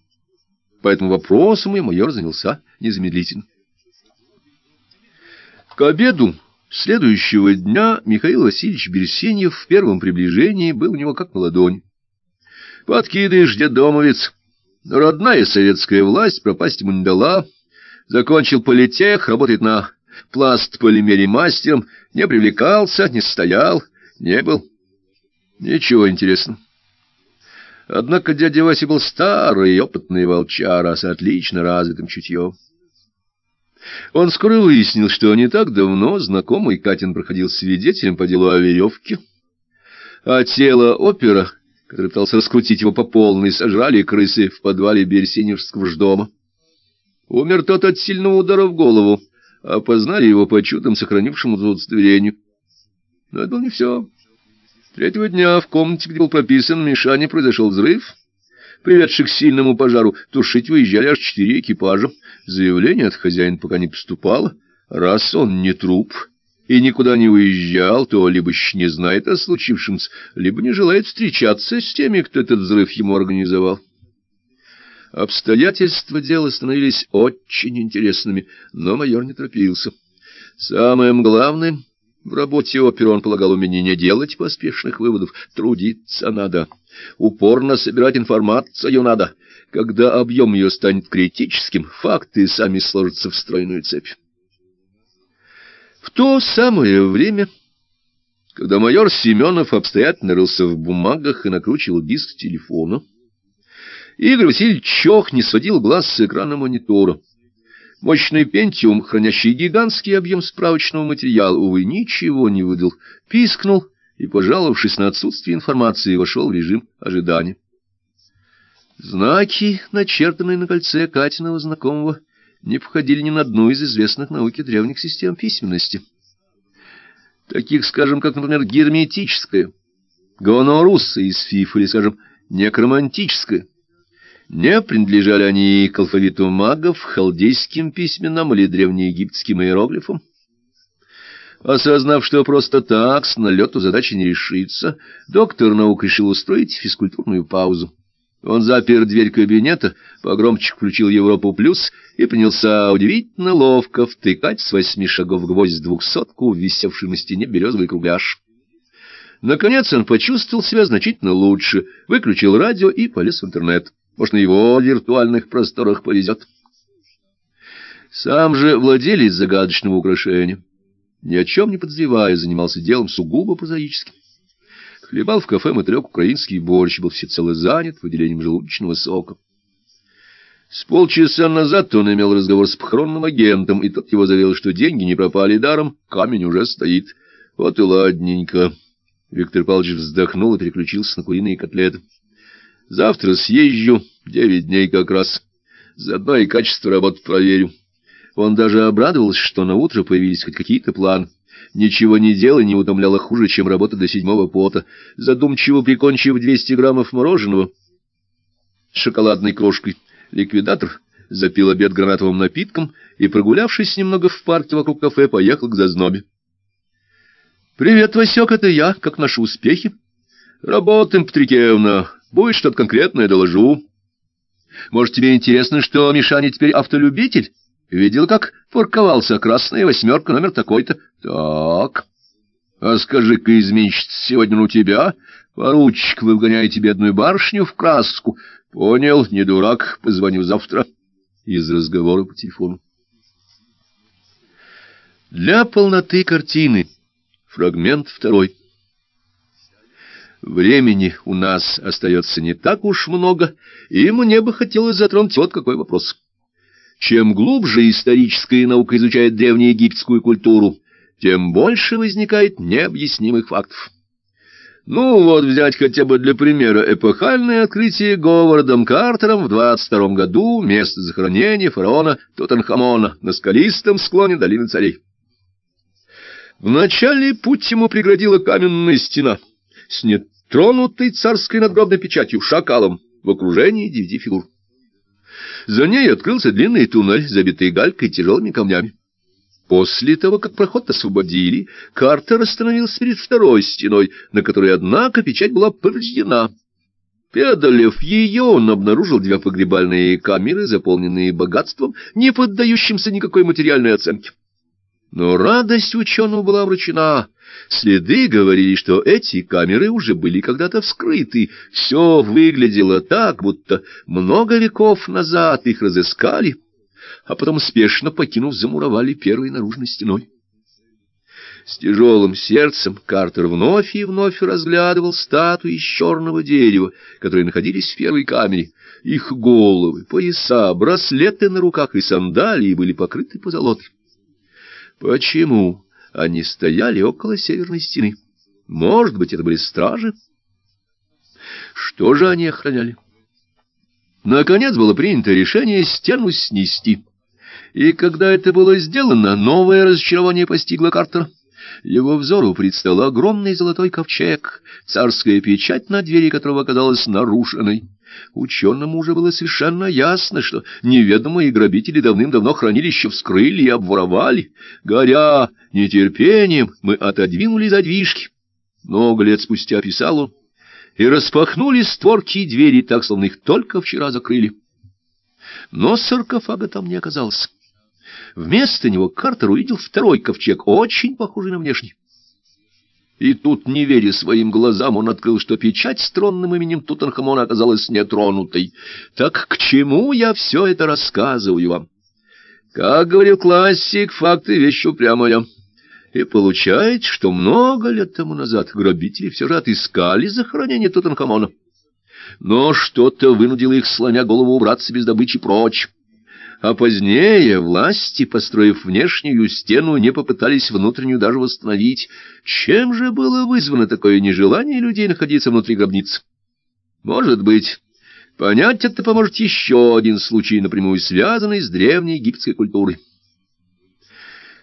Поэтому вопросом и майор занялся незамедлительно. К обеду следующего дня Михаил Васильевич Берсеньев в первом приближении был у него как на ладонь. Подкидыш, домовец, родная советская власть пропасть ему не дала, закончил политех, работает на пласт-полимере мастером, не привлекался, не стоял, не был. Ничего интересного. Однако дядя Вася был старый, опытный волчара с отлично развитым чутьем. Он скоро выяснил, что не так давно знакомый Катин проходил свидетелем по делу о веревке, а тело опера, который пытался раскрутить его по полной, сожрали крысы в подвале Берсеневского ждома. Умер тот от сильного удара в голову, а познали его по чудом сохранившему удостоверению. Но это было не все. Третьего дня в комнате, где был прописан Мишане, произошел взрыв, приведший к сильному пожару. Тушить выезжали аж четыре экипажа. Заявление от хозяина пока не поступало. Раз он не труп и никуда не уезжал, то либо еще не знает о случившемся, либо не желает встречаться с теми, кто этот взрыв ему организовал. Обстоятельства дела становились очень интересными, но майор не торопился. Самым главным в работе оперы он полагал умение не делать поспешных выводов, трудиться надо, упорно собирать информацию надо. Когда объем ее станет критическим, факты сами сложатся в стройную цепь. В то самое время, когда майор Семенов обстоятельно рылся в бумагах и накручивал диск телефона, Игорь Васильевич Чох не сводил глаз с экрана монитора. Мощный пентиум, хранящий гигантский объем справочного материала, увы, ничего не выдал. Пискнул и, пожаловавшись на отсутствие информации, вошел в режим ожидания. Знаки, начертанные на кольце Катиного знакомого, не входили ни на одну из известных науке древних систем письменности. Таких, скажем, как, например, герметическая, гонорусса из фиф или, скажем, некромантическая. Не принадлежали они к алфавиту магов, халдейским письменам или древнеегипетским иероглифам. Осознав, что просто так с налету задачи не решится, доктор наук решил устроить физкультурную паузу. Он запер дверь кабинета, погромче включил Европу плюс и принялся удивительно ловко втыкать с восьми шагов гвоздь двухсотку, висевший на стене березовый кругляш. Наконец он почувствовал себя значительно лучше, выключил радио и полез в интернет. Может, на его виртуальных просторах повезет. Сам же владелец загадочного украшения, ни о чем не подозревая, занимался делом сугубо прозаическим. Хлебал в кафе матрек украинский борщ, был всецело занят выделением желудочного сока. С полчаса назад он имел разговор с похоронным агентом, и тот его заверил, что деньги не пропали даром, камень уже стоит. Вот и ладненько. Виктор Павлович вздохнул и переключился на куриные котлеты. Завтра съезжу, девять дней как раз. Заодно и качество работы проверю. Он даже обрадовался, что на утро появились хоть какие-то планы. Ничего не делай не утомляло хуже, чем работа до седьмого пота. Задумчиво прикончив двести граммов мороженого шоколадной крошкой, ликвидатор запил обед гранатовым напитком и, прогулявшись немного в парке вокруг кафе, поехал к зазнобе. — Привет, Васек, это я. Как наши успехи? — Работаем, Патрикеевна. Будет что-то конкретное, доложу. — Может, тебе интересно, что Мишаня теперь автолюбитель? Видел, как парковался красная восьмерка, номер такой-то. Так. А скажи-ка, изменщица, сегодня у тебя? Поручик, вы вгоняете бедную барышню в краску. Понял, не дурак, позвоню завтра. Из разговора по телефону. Для полноты картины. Фрагмент второй. Времени у нас остается не так уж много, и мне бы хотелось затронуть вот какой вопрос. Чем глубже историческая наука изучает древнеегипетскую культуру, тем больше возникает необъяснимых фактов. Ну, вот взять хотя бы для примера эпохальное открытие Говардом Картером в 22 году места захоронения фараона Тутанхамона на скалистом склоне долины царей. Вначале путь ему преградила каменная стена с нетронутой царской надгробной печатью шакалом в окружении девяти фигур. За ней открылся длинный туннель, забитый галькой и тяжелыми камнями. После того, как проход освободили, Картер остановился перед второй стеной, на которой, однако, печать была повреждена. Преодолев ее, он обнаружил две погребальные камеры, заполненные богатством, не поддающимся никакой материальной оценке. Но радость ученого была вручена. Следы говорили, что эти камеры уже были когда-то вскрыты. Все выглядело так, будто много веков назад их разыскали, а потом, спешно покинув, замуровали первой наружной стеной. С тяжелым сердцем Картер вновь и вновь разглядывал статуи из черного дерева, которые находились в первой камере. Их головы, пояса, браслеты на руках и сандалии были покрыты позолотой. Почему они стояли около северной стены? Может быть, это были стражи? Что же они охраняли? Наконец было принято решение стену снести. И когда это было сделано, новое разочарование постигло Картера. Его взору предстал огромный золотой ковчег, царская печать на двери которого оказалась нарушенной. Ученому уже было совершенно ясно, что неведомые грабители давным-давно хранилище вскрыли и обворовали. Горя нетерпением, мы отодвинули задвижки. Много лет спустя писал он, и распахнули створки и двери так, словно их только вчера закрыли. Но саркофага там не оказалось. Вместо него Картер увидел второй ковчег, очень похожий на внешний. И тут, не веря своим глазам, он открыл, что печать с тронным именем Тутанхамона оказалась нетронутой. Так к чему я все это рассказываю вам? Как говорил классик, факты — вещь упрямая. И получается, что много лет тому назад грабители все же отыскали захоронение Тутанхамона. Но что-то вынудило их, сломя голову, убраться без добычи прочь а позднее власти, построив внешнюю стену, не попытались внутреннюю даже восстановить. Чем же было вызвано такое нежелание людей находиться внутри гробниц? Может быть, понять это поможет еще один случай, напрямую связанный с древней египетской культурой.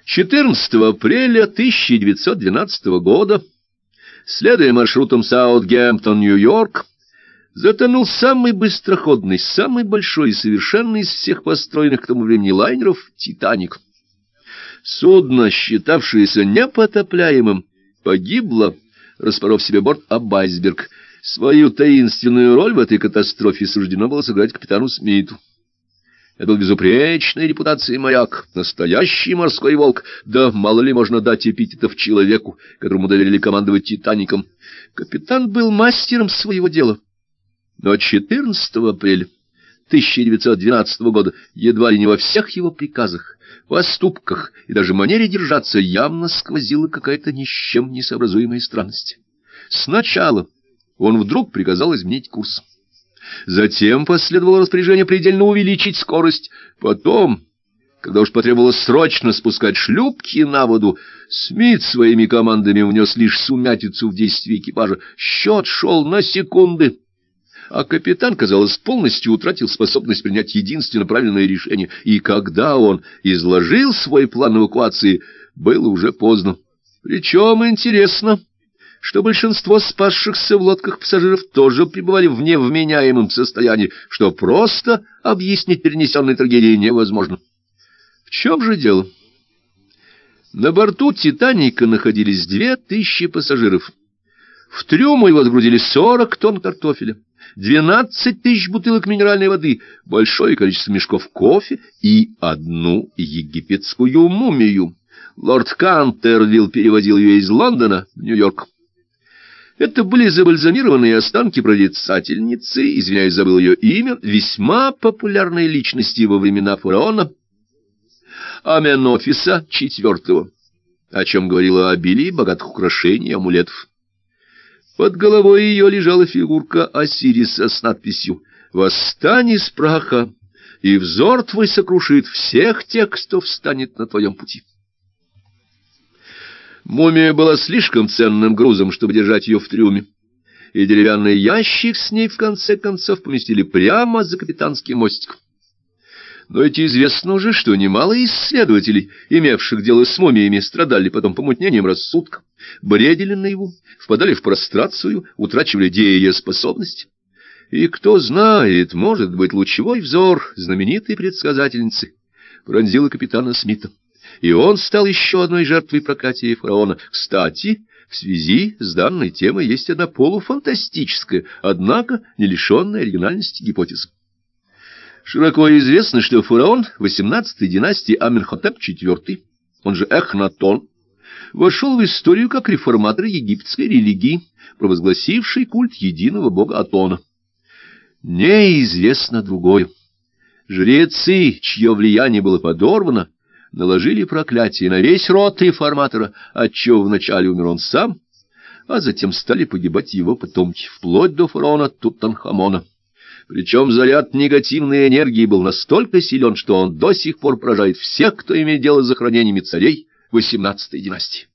14 апреля 1912 года, следуя маршрутом Саутгемптон-Нью-Йорк, затонул самый быстроходный, самый большой и совершенный из всех построенных к тому времени лайнеров «Титаник». Судно, считавшееся непотопляемым, погибло, распоров себе борт об айсберг. Свою таинственную роль в этой катастрофе суждено было сыграть капитану Смиту. Это был безупречной репутации моряк, настоящий морской волк. Да мало ли можно дать эпитетов человеку, которому доверили командовать «Титаником». Капитан был мастером своего дела. Но 14 апреля 1912 года едва ли не во всех его приказах, поступках и даже манере держаться явно сквозила какая-то ни с чем не сообразуемая странность. Сначала он вдруг приказал изменить курс. Затем последовало распоряжение предельно увеличить скорость. Потом, когда уж потребовалось срочно спускать шлюпки на воду, Смит своими командами внес лишь сумятицу в действии экипажа. Счет шел на секунды. А капитан, казалось, полностью утратил способность принять единственно правильное решение. И когда он изложил свой план эвакуации, было уже поздно. Причем интересно что большинство спасшихся в лодках пассажиров тоже пребывали в невменяемом состоянии, что просто объяснить перенесенной трагедии невозможно. В чем же дело? На борту «Титаника» находились две тысячи пассажиров. В трюмы возгрузили сорок тонн картофеля, двенадцать тысяч бутылок минеральной воды, большое количество мешков кофе и одну египетскую мумию. Лорд Кантервилл перевозил ее из Лондона в Нью-Йорк. Это были забальзамированные останки прорицательницы, извиняюсь, забыл ее имя, весьма популярной личности во времена фараона Аменофиса IV, о чем говорила обилие богатых украшений и амулетов. Под головой ее лежала фигурка Осириса с надписью «Восстань из праха, и взор твой сокрушит всех тех, кто встанет на твоем пути». Мумия была слишком ценным грузом, чтобы держать ее в трюме, и деревянный ящик с ней в конце концов поместили прямо за капитанским мостиком. Но ведь известно уже, что немало исследователей, имевших дело с мумиями, страдали потом помутнением рассудка, бредили наяву, впадали в прострацию, утрачивали дееспособность. И кто знает, может быть, лучевой взор знаменитой предсказательницы пронзила капитана Смита и он стал еще одной жертвой проклятия фараона. Кстати, в связи с данной темой есть одна полуфантастическая, однако не лишенная оригинальности гипотеза. Широко известно, что фараон XVIII династии Аменхотеп IV, он же Эхнатон, вошел в историю как реформатор египетской религии, провозгласивший культ единого бога Атона. Неизвестно другое. Жрецы, чье влияние было подорвано, наложили проклятие на весь род реформатора, отчего вначале умер он сам, а затем стали погибать его потомки, вплоть до фараона Тутанхамона. Причем заряд негативной энергии был настолько силен, что он до сих пор поражает всех, кто имеет дело с захоронениями царей XVIII династии.